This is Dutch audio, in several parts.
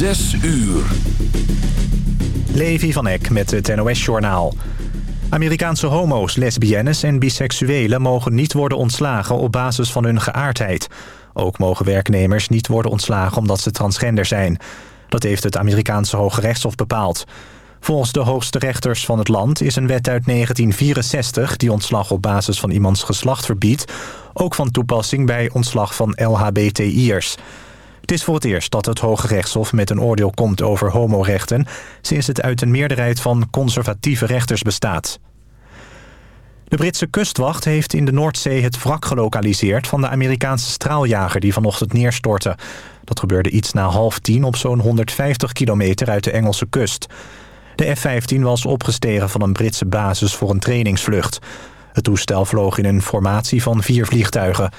Zes uur. Levi van Eck met het NOS-journaal. Amerikaanse homo's, lesbiennes en biseksuelen mogen niet worden ontslagen op basis van hun geaardheid. Ook mogen werknemers niet worden ontslagen omdat ze transgender zijn. Dat heeft het Amerikaanse Hoge Rechtshof bepaald. Volgens de hoogste rechters van het land is een wet uit 1964... die ontslag op basis van iemands geslacht verbiedt... ook van toepassing bij ontslag van LHBTI'ers. Het is voor het eerst dat het Hoge Rechtshof met een oordeel komt over homorechten... sinds het uit een meerderheid van conservatieve rechters bestaat. De Britse kustwacht heeft in de Noordzee het wrak gelokaliseerd... van de Amerikaanse straaljager die vanochtend neerstortte. Dat gebeurde iets na half tien op zo'n 150 kilometer uit de Engelse kust. De F-15 was opgestegen van een Britse basis voor een trainingsvlucht. Het toestel vloog in een formatie van vier vliegtuigen.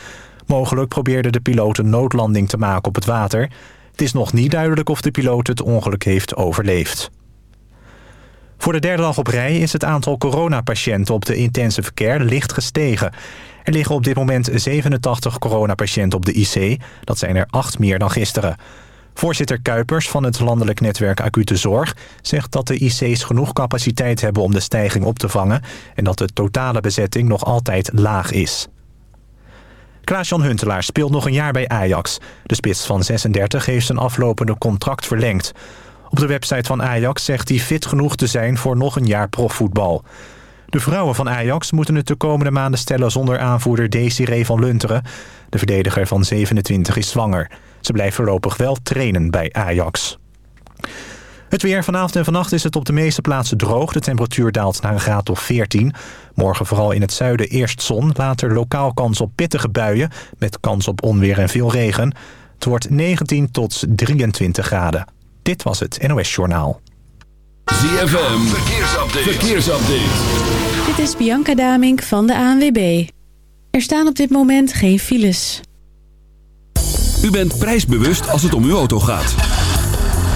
Mogelijk probeerde de piloot een noodlanding te maken op het water. Het is nog niet duidelijk of de piloot het ongeluk heeft overleefd. Voor de derde dag op rij is het aantal coronapatiënten op de intensive care licht gestegen. Er liggen op dit moment 87 coronapatiënten op de IC. Dat zijn er acht meer dan gisteren. Voorzitter Kuipers van het landelijk netwerk Acute Zorg... zegt dat de IC's genoeg capaciteit hebben om de stijging op te vangen... en dat de totale bezetting nog altijd laag is. Klaas-Jan Huntelaar speelt nog een jaar bij Ajax. De spits van 36 heeft zijn aflopende contract verlengd. Op de website van Ajax zegt hij fit genoeg te zijn voor nog een jaar profvoetbal. De vrouwen van Ajax moeten het de komende maanden stellen zonder aanvoerder Desiree van Lunteren. De verdediger van 27 is zwanger. Ze blijft voorlopig wel trainen bij Ajax. Het weer vanavond en vannacht is het op de meeste plaatsen droog. De temperatuur daalt naar een graad of 14. Morgen vooral in het zuiden eerst zon. Later lokaal kans op pittige buien. Met kans op onweer en veel regen. Het wordt 19 tot 23 graden. Dit was het NOS Journaal. ZFM, verkeersupdate. verkeersupdate. Dit is Bianca Damink van de ANWB. Er staan op dit moment geen files. U bent prijsbewust als het om uw auto gaat.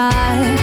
I.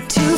take it to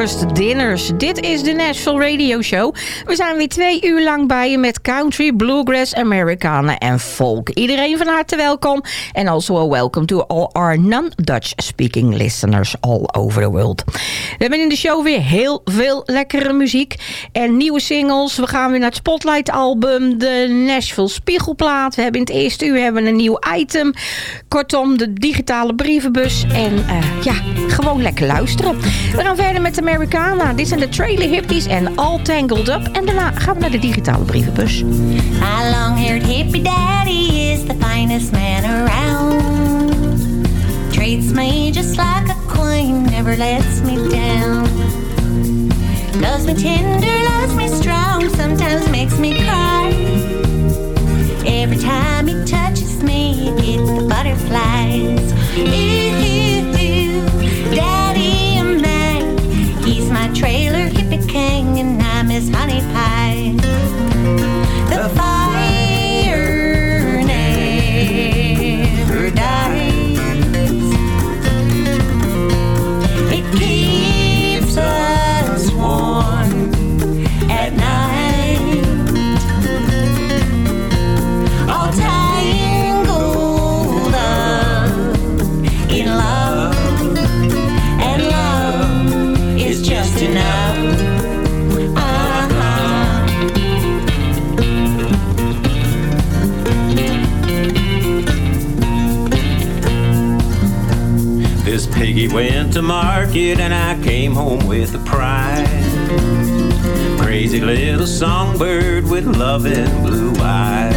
Breakfast Dit is de Nashville Radio Show. We zijn weer twee uur lang bij je met country, bluegrass, Americana en folk. Iedereen van harte welkom. En also a welcome to all our non-Dutch speaking listeners all over the world. We hebben in de show weer heel veel lekkere muziek en nieuwe singles. We gaan weer naar het Spotlight album, de Nashville Spiegelplaat. We hebben in het eerste uur hebben een nieuw item. Kortom, de digitale brievenbus. En eh, ja, gewoon lekker luisteren. We gaan verder met Americana. Dit zijn de Trailer Hippies en All Tangled Up. En daarna gaan we naar de digitale brievenbus. My long-haired hippie daddy is the finest man around. Treats me just like a queen, never lets me down. Loves me tender, loves me strong, sometimes makes me cry. Every time he touches me, I get the butterflies. Ooh, daddy is honey. Piggy went to market and I came home with a prize. Crazy little songbird with loving blue eyes.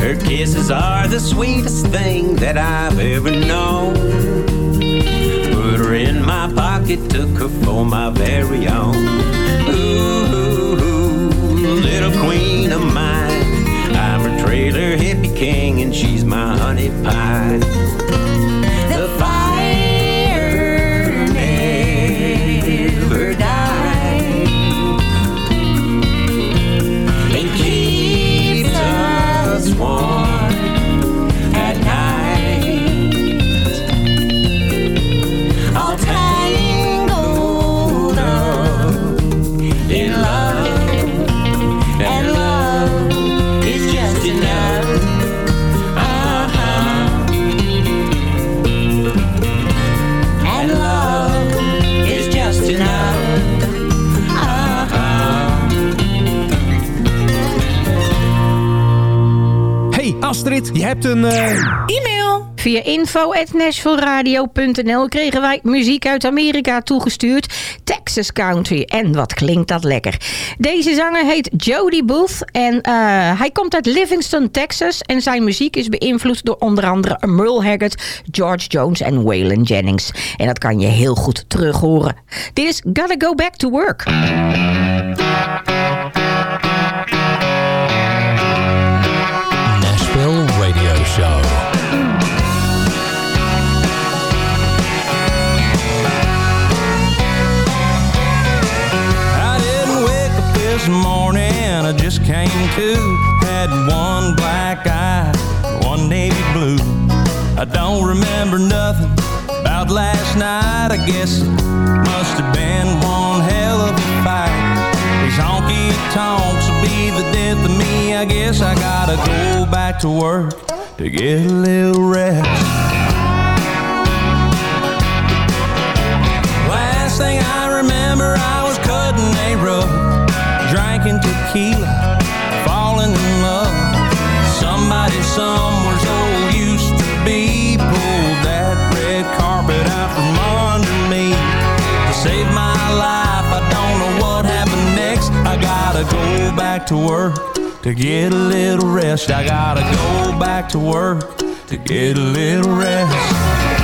Her kisses are the sweetest thing that I've ever known. Put her in my pocket, took her for my very own. Ooh, little queen of mine. I'm her trailer hippie king and she's my honey pie. Een... eh, E-mail. Via info.nashvilleradio.nl kregen wij muziek uit Amerika toegestuurd. Texas Country. En wat klinkt dat lekker. Deze zanger heet Jody Booth. En eh, hij komt uit Livingston, Texas. En zijn muziek is beïnvloed door onder andere Merle Haggard, George Jones en Waylon Jennings. En dat kan je heel goed terug horen. Dit is Gotta Go Back to Work. Just came to. Had one black eye, one navy blue. I don't remember nothing about last night. I guess it must have been one hell of a fight. These honky tonks will be the death of me. I guess I gotta go back to work to get a little rest. Back to work to get a little rest. I gotta go back to work to get a little rest.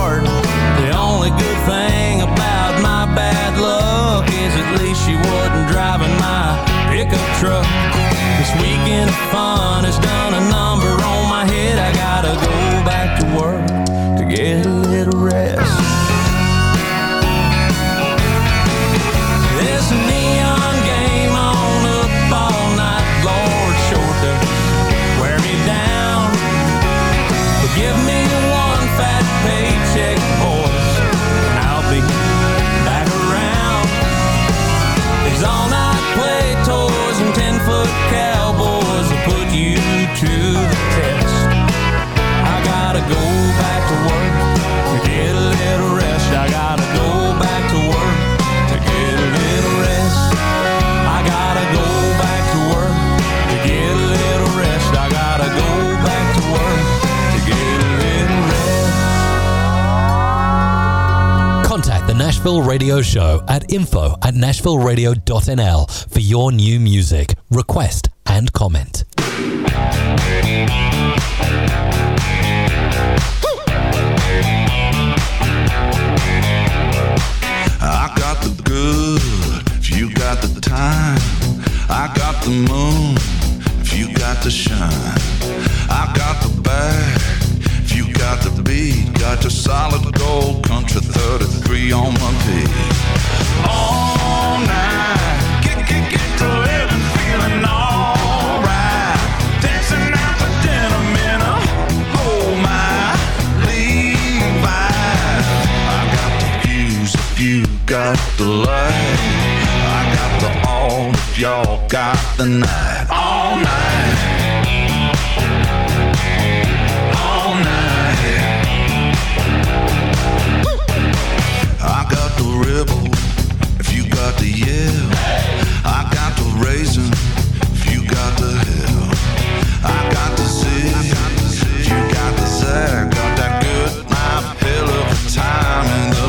hard. Nashville Radio Show at info at nashvilleradio.nl for your new music, request, and comment. I got the good, if you got the time. I got the moon, if you got the shine. I got the you got the beat. Got your solid gold country 33 on my feet. All night, get, get, get to living, feeling alright. Dancing out the denim in a, oh my, Levi's. I got the views if you got the light. I got the all if y'all got the night. All night. The. I got the raisin you got the hell. I got the you got the. Got that good time in the.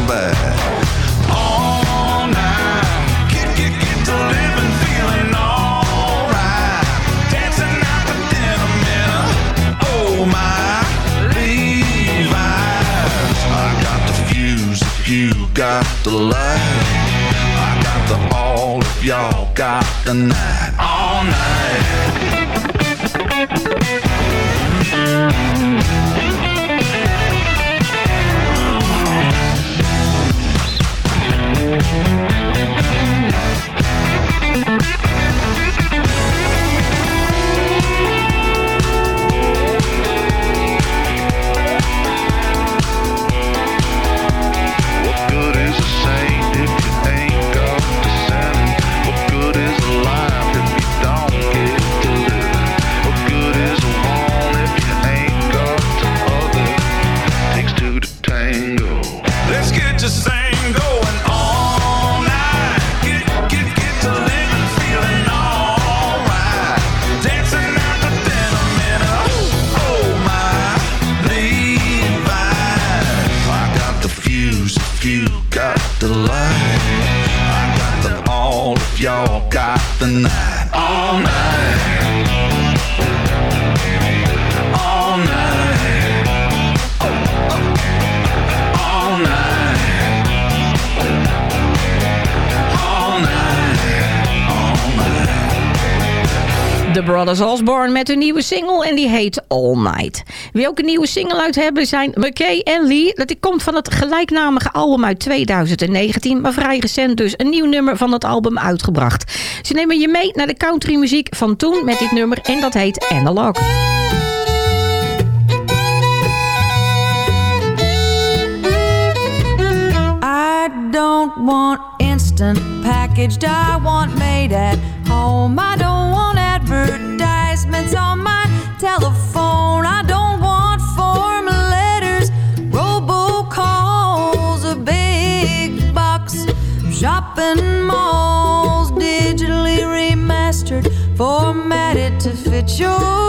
All night, to living, feeling alright. Dancing out the denim in oh my. I got the fuse you got the light. Y'all got the night. All night. Brothers Osborne met een nieuwe single en die heet All Night. Wie ook een nieuwe single uit hebben zijn McKay en Lee. Dat komt van het gelijknamige album uit 2019, maar vrij recent dus een nieuw nummer van het album uitgebracht. Ze nemen je mee naar de countrymuziek van toen met dit nummer en dat heet Analog. I don't want instant packaged, I want made at home. I don't want advertisements on my telephone. I don't want form letters, robocalls, a big box, shopping malls, digitally remastered, formatted to fit your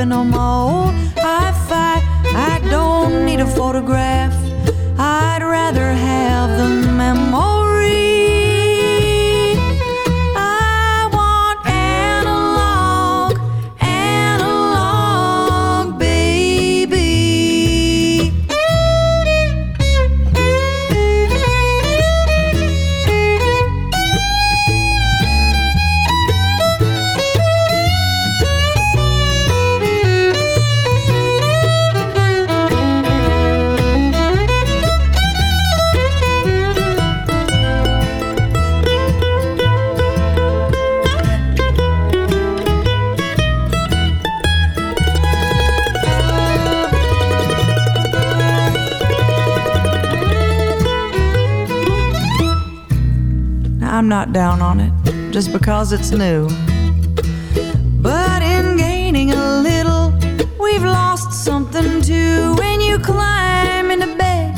skipping on my old hi-fi. I don't need a photograph. Not down on it just because it's new. But in gaining a little, we've lost something too. When you climb into bed,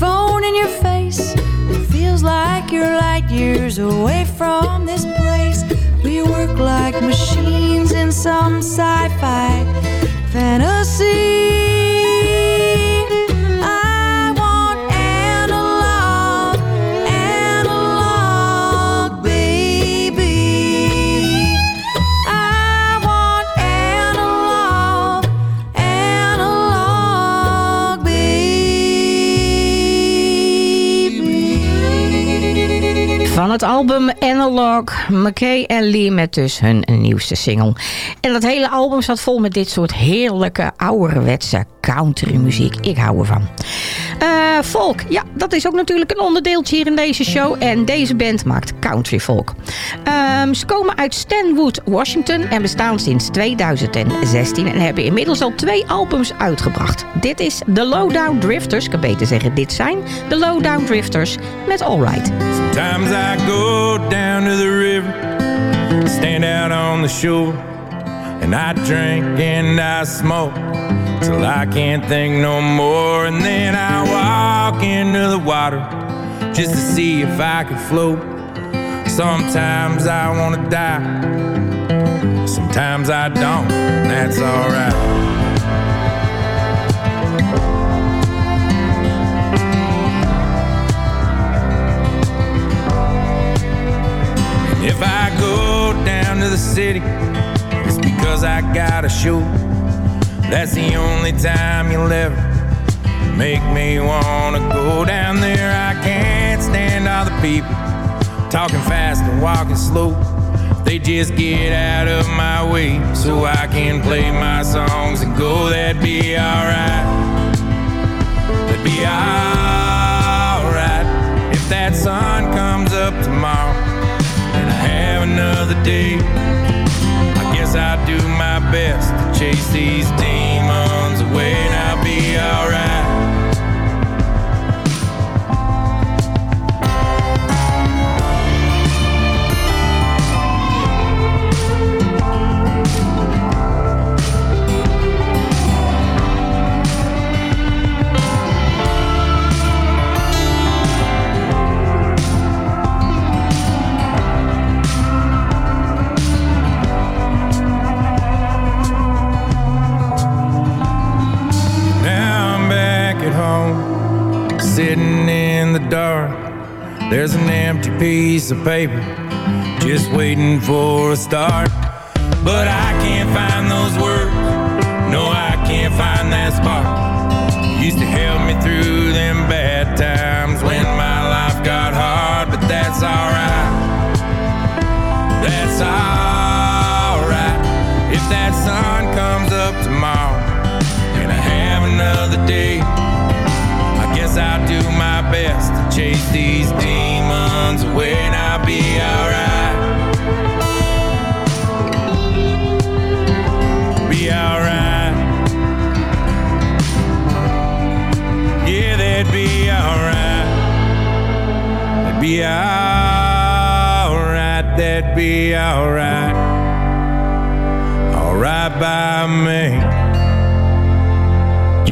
phone in your face, it feels like you're light years away from this place. We work like machines in some sci fi fantasy. Het album Analog, McKay en Lee met dus hun nieuwste single. En dat hele album zat vol met dit soort heerlijke ouderwetse countrymuziek. Ik hou ervan. Eh, folk, ja, dat is ook natuurlijk een onderdeeltje hier in deze show. En deze band maakt country folk. Ehm, ze komen uit Stanwood, Washington en bestaan sinds 2016 en hebben inmiddels al twee albums uitgebracht. Dit is The Lowdown Drifters, ik kan beter zeggen dit zijn de Lowdown Drifters met Alright. Sometimes I go down to the river, stand out on the shore, and I drink and I smoke till I can't think no more. And then I walk into the water just to see if I can float. Sometimes I wanna die, sometimes I don't, and that's alright. If I go down to the city, it's because I gotta shoot. That's the only time you'll ever make me wanna go down there. I can't stand all the people talking fast and walking slow. They just get out of my way so I can play my songs and go. That'd be alright. That'd be alright if that sun comes up tomorrow and I have another day. I do my best to chase these demons away and I'll be alright. There's an empty piece of paper just waiting for a start. But I can't find those words. No, I can't find that spark. Used to help me through them bad times when my life got hard, but that's alright. That's alright. If that sun comes up tomorrow and I have another day, I'll do my best to chase these demons away and I'll be alright. Be alright. Yeah, that'd be alright. That'd be alright. That'd be alright. Alright by me.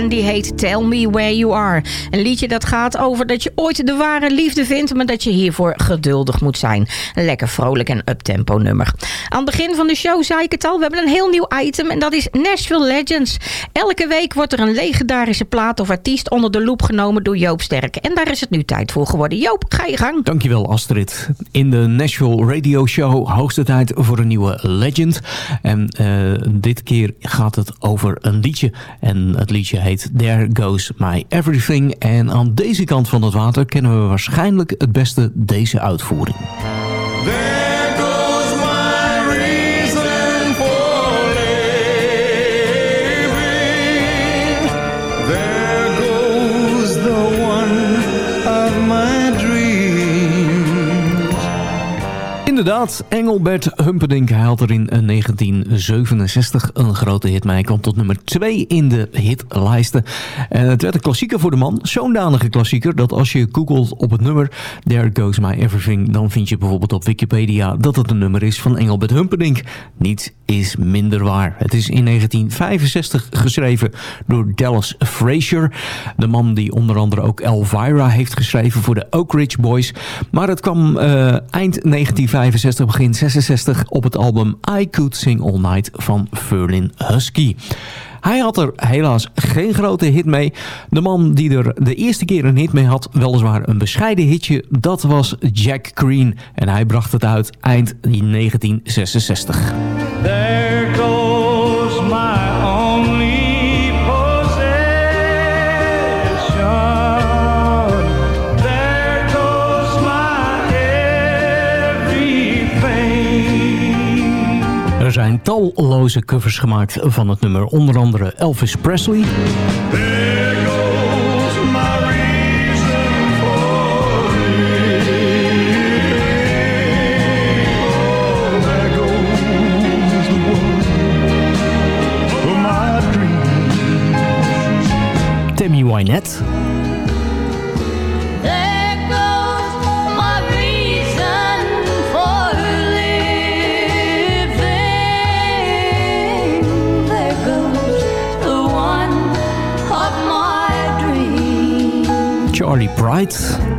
En die heet Tell Me Where You Are. Een liedje dat gaat over dat je ooit de ware liefde vindt... maar dat je hiervoor geduldig moet zijn. Een lekker vrolijk en uptempo nummer. Aan het begin van de show zei ik het al. We hebben een heel nieuw item en dat is Nashville Legends. Elke week wordt er een legendarische plaat of artiest... onder de loep genomen door Joop Sterk. En daar is het nu tijd voor geworden. Joop, ga je gang. Dankjewel Astrid. In de Nashville Radio Show hoogste tijd voor een nieuwe legend. En eh, dit keer gaat het over een liedje. En het liedje heet There Goes My Everything. En aan deze kant van het water kennen we waarschijnlijk het beste deze uitvoering. Inderdaad, Engelbert Humperdinck had er in 1967 een grote hit mee. Kwam tot nummer 2 in de hitlijsten. En het werd een klassieker voor de man. Zo'n danige klassieker dat als je googelt op het nummer There Goes My Everything... dan vind je bijvoorbeeld op Wikipedia dat het een nummer is van Engelbert Humperdinck. Niets is minder waar. Het is in 1965 geschreven door Dallas Frazier. De man die onder andere ook Elvira heeft geschreven voor de Oak Ridge Boys. Maar het kwam eh, eind 1965, begin 66 op het album I Could Sing All Night van Ferlin Husky. Hij had er helaas geen grote hit mee. De man die er de eerste keer een hit mee had, weliswaar een bescheiden hitje, dat was Jack Green. En hij bracht het uit eind 1966. Zijn talloze covers gemaakt van het nummer, onder andere Elvis Presley. There goes Olly Bright.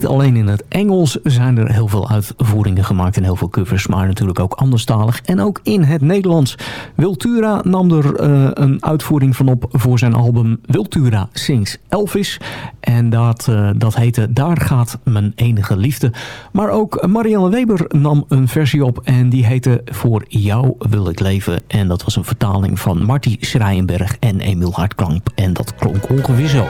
Niet alleen in het Engels zijn er heel veel uitvoeringen gemaakt en heel veel covers, maar natuurlijk ook anderstalig en ook in het Nederlands. Wiltura nam er eh, een uitvoering van op voor zijn album Wiltura Sings Elvis. En dat, eh, dat heette Daar gaat mijn enige liefde. Maar ook Marianne Weber nam een versie op en die heette Voor jou wil ik leven. En dat was een vertaling van Marty Schreienberg en Emiel Hartkamp. En dat klonk ongeveer zo.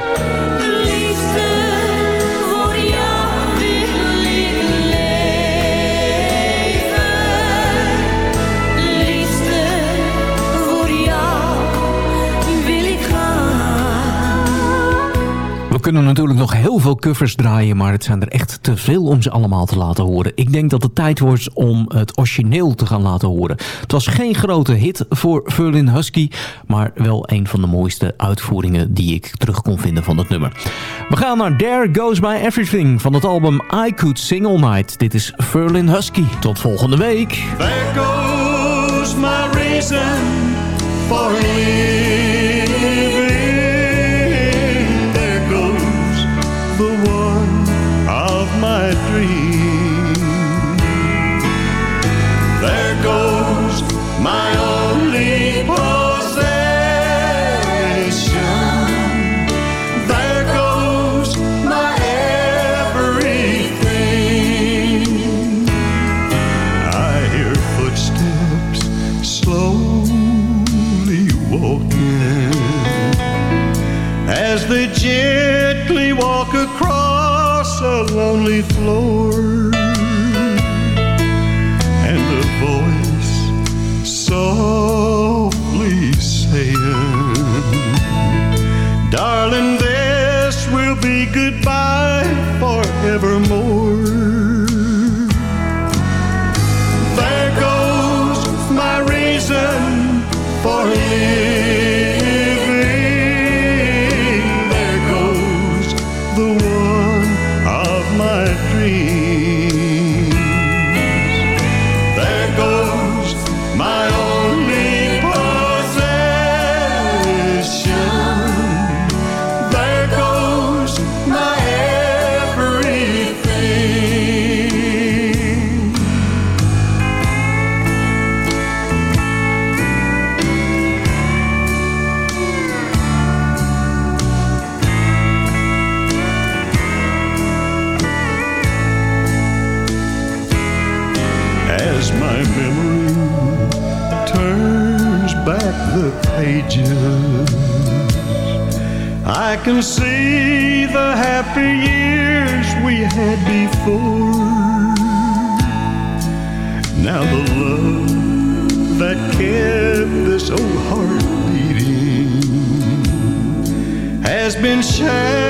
Kunnen natuurlijk nog heel veel covers draaien, maar het zijn er echt te veel om ze allemaal te laten horen. Ik denk dat het tijd wordt om het origineel te gaan laten horen. Het was geen grote hit voor Verlin Husky, maar wel een van de mooiste uitvoeringen die ik terug kon vinden van het nummer. We gaan naar There Goes My Everything van het album I Could Sing All Night. Dit is Verlin Husky. Tot volgende week. There goes my reason for. flow. can see the happy years we had before. Now the love that kept this old heart beating has been shattered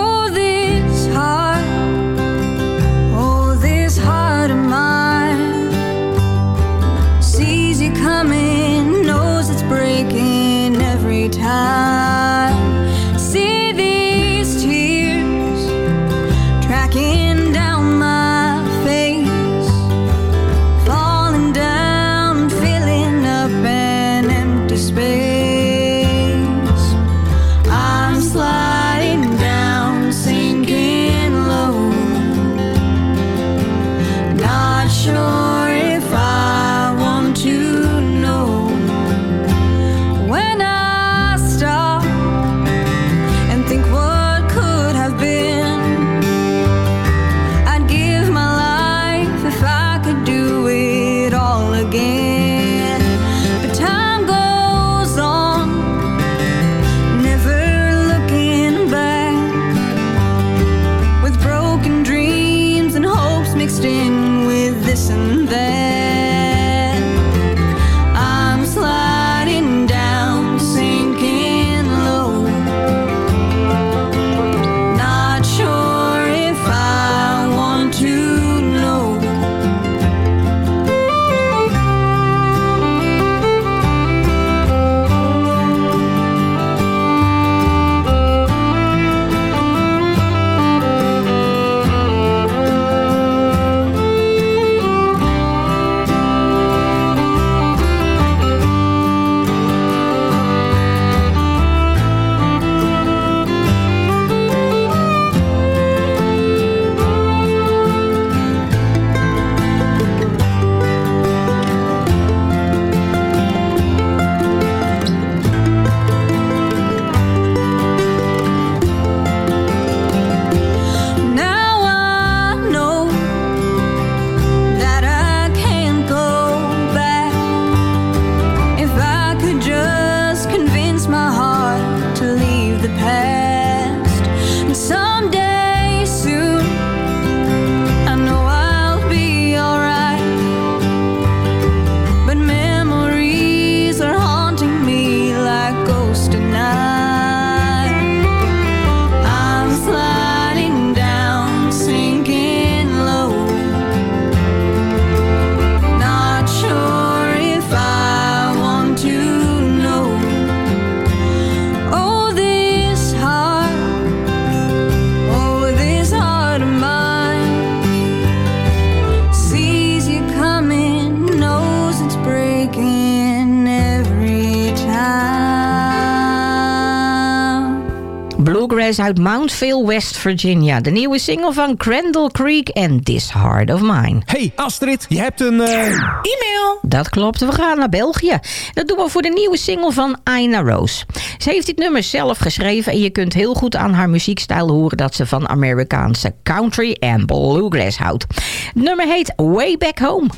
is uit Mountville, West Virginia. De nieuwe single van Crandall Creek en This Heart of Mine. Hey Astrid, je hebt een... Uh... E-mail! Dat klopt, we gaan naar België. Dat doen we voor de nieuwe single van Aina Rose. Ze heeft dit nummer zelf geschreven en je kunt heel goed aan haar muziekstijl horen... dat ze van Amerikaanse country en bluegrass houdt. Het nummer heet Way Back Home.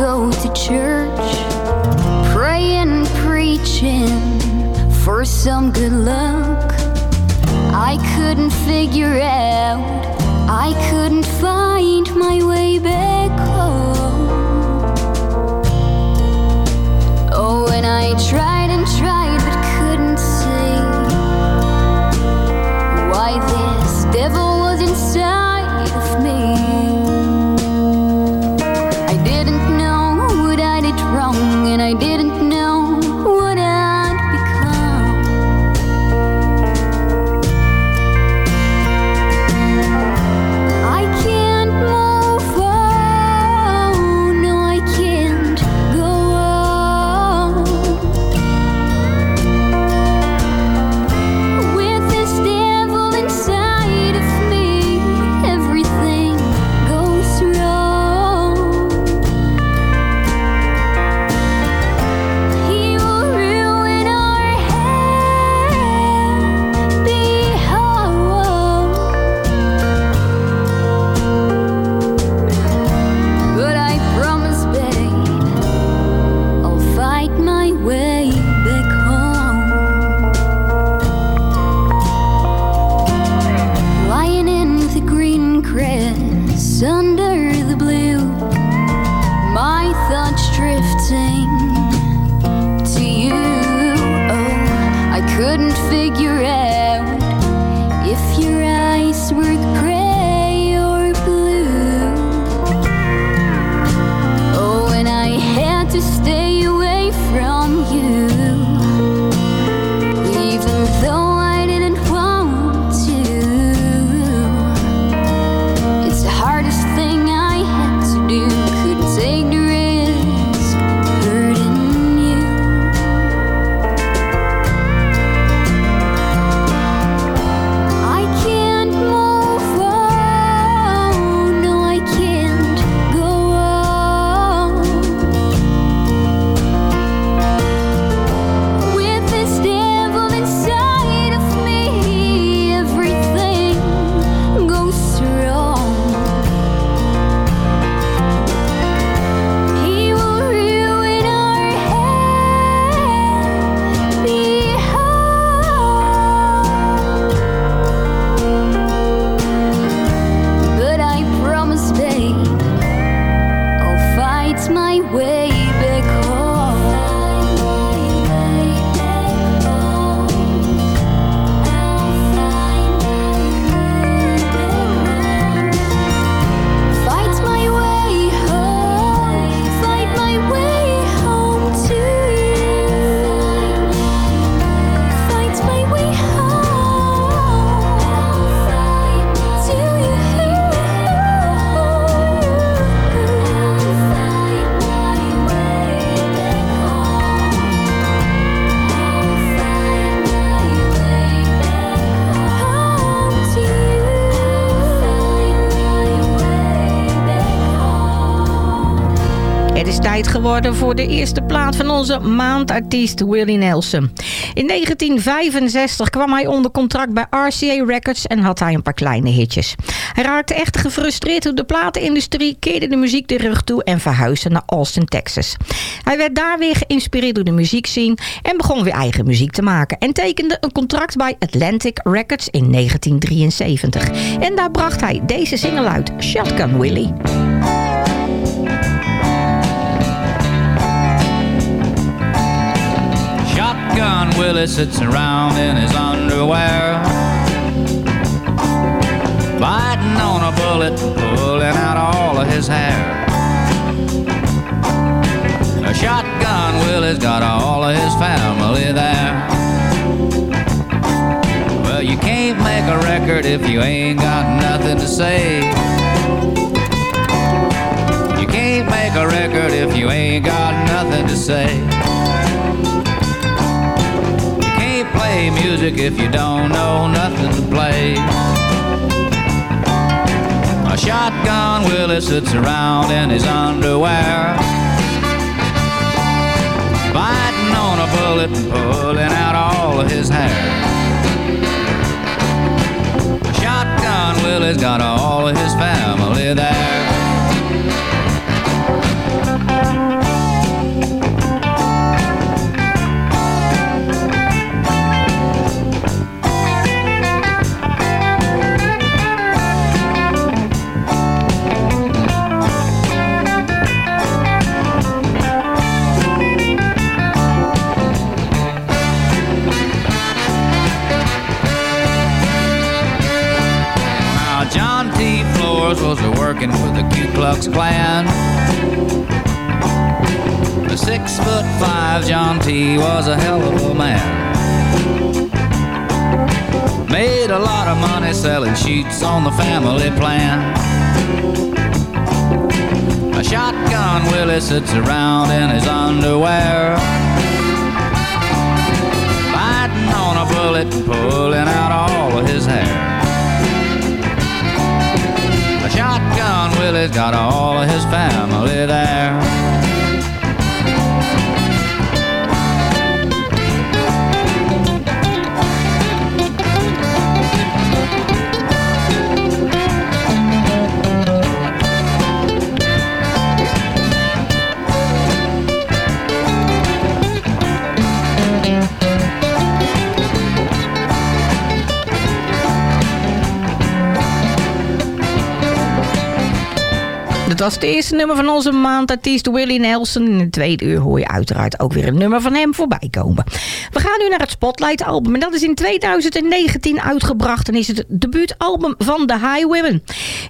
go to church, praying, preaching for some good luck. I couldn't figure out, I couldn't find my way back home. Oh, when I tried. Geworden voor de eerste plaat van onze maandartiest Willie Nelson. In 1965 kwam hij onder contract bij RCA Records en had hij een paar kleine hitjes. Hij raakte echt gefrustreerd door de platenindustrie, keerde de muziek de rug toe en verhuisde naar Austin, Texas. Hij werd daar weer geïnspireerd door de muziekscene en begon weer eigen muziek te maken. En tekende een contract bij Atlantic Records in 1973. En daar bracht hij deze single uit, Shotgun Willie. Shotgun Willie sits around in his underwear, biting on a bullet, pulling out all of his hair. A shotgun Willie's got all of his family there. Well, you can't make a record if you ain't got nothing to say. You can't make a record if you ain't got nothing to say. Play music if you don't know nothing to play. A shotgun Willie sits around in his underwear, biting on a bullet and pulling out all of his hair. Shotgun Willie's got all of his family there. Was working with the Ku Klux Klan. A six foot five John T was a hell of a man. Made a lot of money selling sheets on the family plan. A shotgun Willie sits around in his underwear. Biting on a bullet, pulling out all of his hair. Shotgun Willie's got all of his family there. Dat was het eerste nummer van onze maandartiest Willie Nelson. In de tweede uur hoor je uiteraard ook weer een nummer van hem voorbij komen. We gaan nu naar het Spotlight album. En dat is in 2019 uitgebracht en is het debuutalbum van The Highwaymen.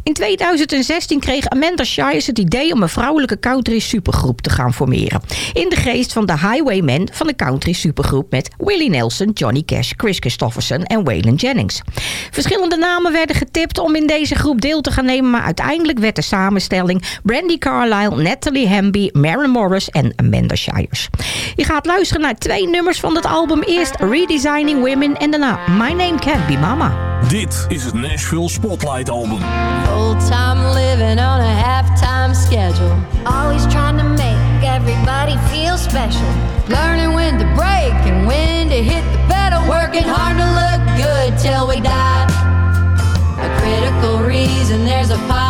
In 2016 kreeg Amanda Shires het idee om een vrouwelijke country supergroep te gaan formeren. In de geest van The Highwaymen van de country supergroep met Willie Nelson, Johnny Cash, Chris Christofferson en Waylon Jennings. Verschillende namen werden getipt om in deze groep deel te gaan nemen, maar uiteindelijk werd de samenstelling Brandy Carlisle, Natalie Hamby, Maren Morris en Amanda Shires. Je gaat luisteren naar twee nummers van het album. Eerst Redesigning Women en daarna My Name Can't Be Mama. Dit is het Nashville Spotlight Album. Full-time living on a half-time schedule. Always trying to make everybody feel special. Learning when to break and when to hit the pedal. Working hard to look good till we die. A critical reason there's a population.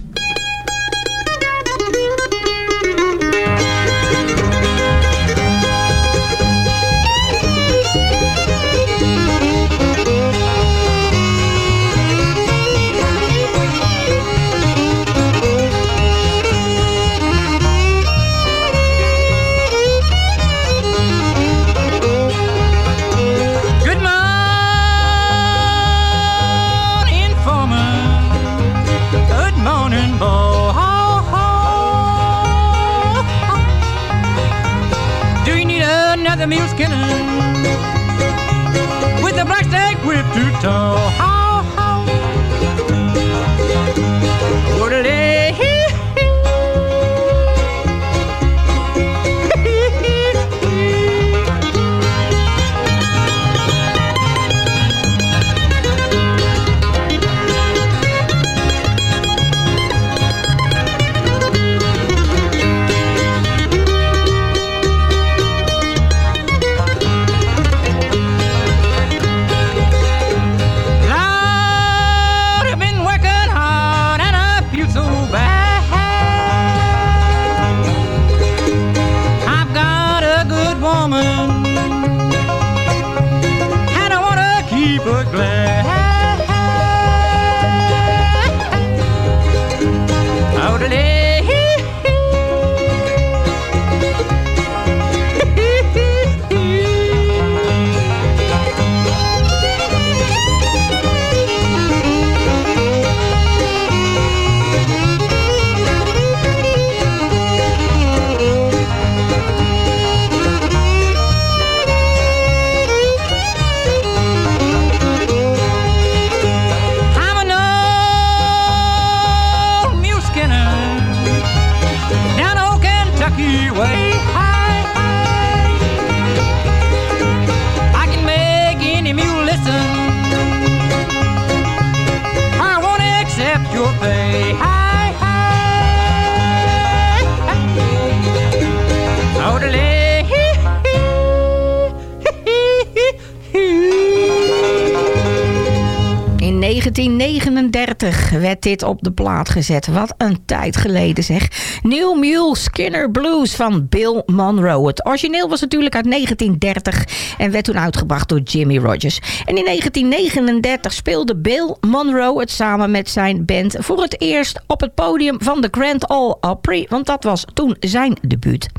Dit op de plaat gezet. Wat een tijd geleden zeg. New Mule Skinner Blues van Bill Monroe. Het origineel was natuurlijk uit 1930 en werd toen uitgebracht door Jimmy Rogers. En in 1939 speelde Bill Monroe het samen met zijn band voor het eerst op het podium van de Grand Ole Opry. Want dat was toen zijn debuut.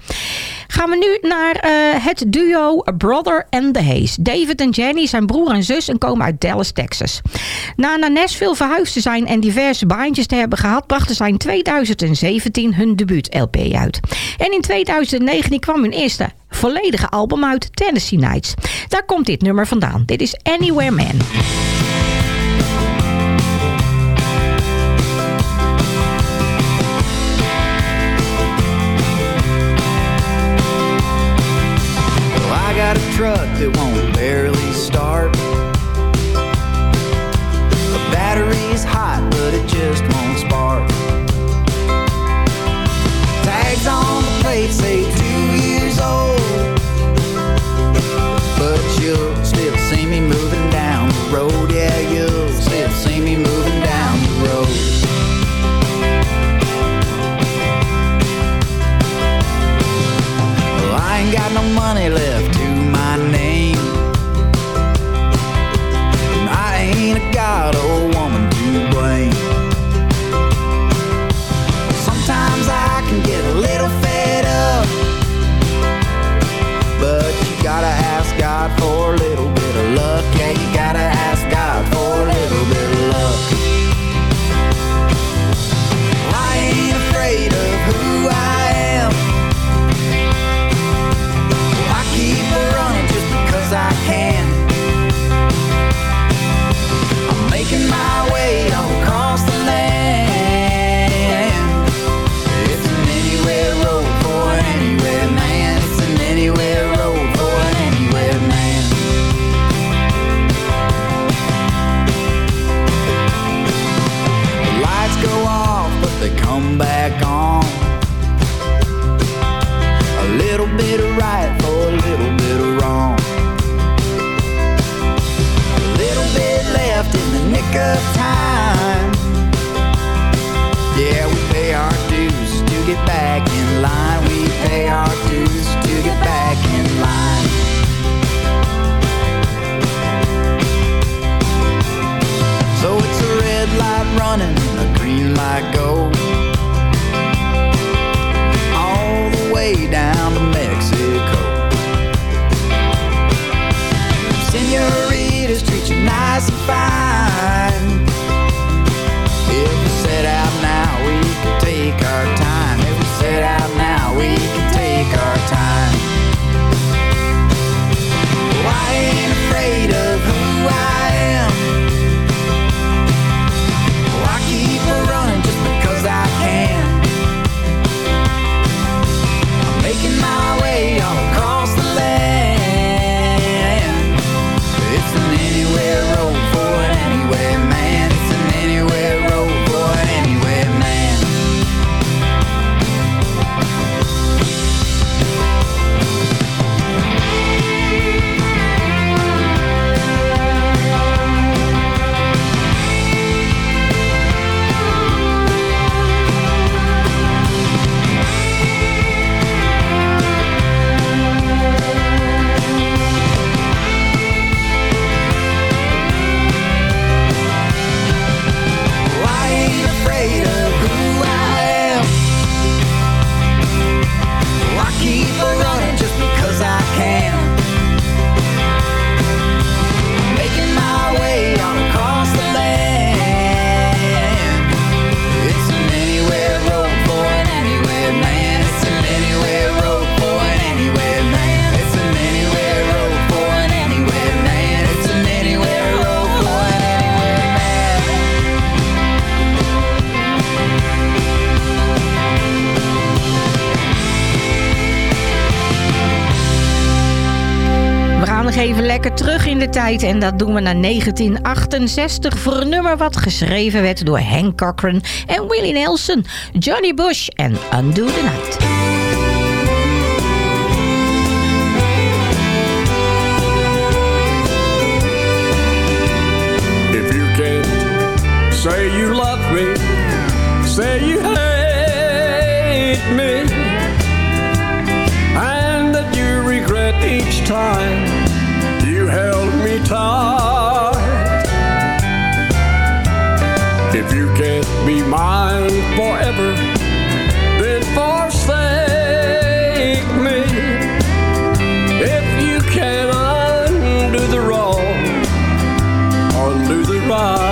Gaan we nu naar eh, het duo Brother and the Hayes. David en Jenny zijn broer en zus en komen uit Dallas, Texas. Na naar Nashville verhuisd te zijn en diverse baantjes te hebben gehad... brachten zij in 2017 hun debuut-LP uit. En in 2019 kwam hun eerste volledige album uit, Tennessee Nights. Daar komt dit nummer vandaan. Dit is Anywhere Man. Truck that won't terug in de tijd en dat doen we naar 1968 voor een nummer wat geschreven werd door Hank Cochran en Willie Nelson, Johnny Bush en Undo the Night. Say you love me, say you hate me, and that you regret each time held me tight. If you can't be mine forever, then forsake me. If you can undo the wrong, undo the right.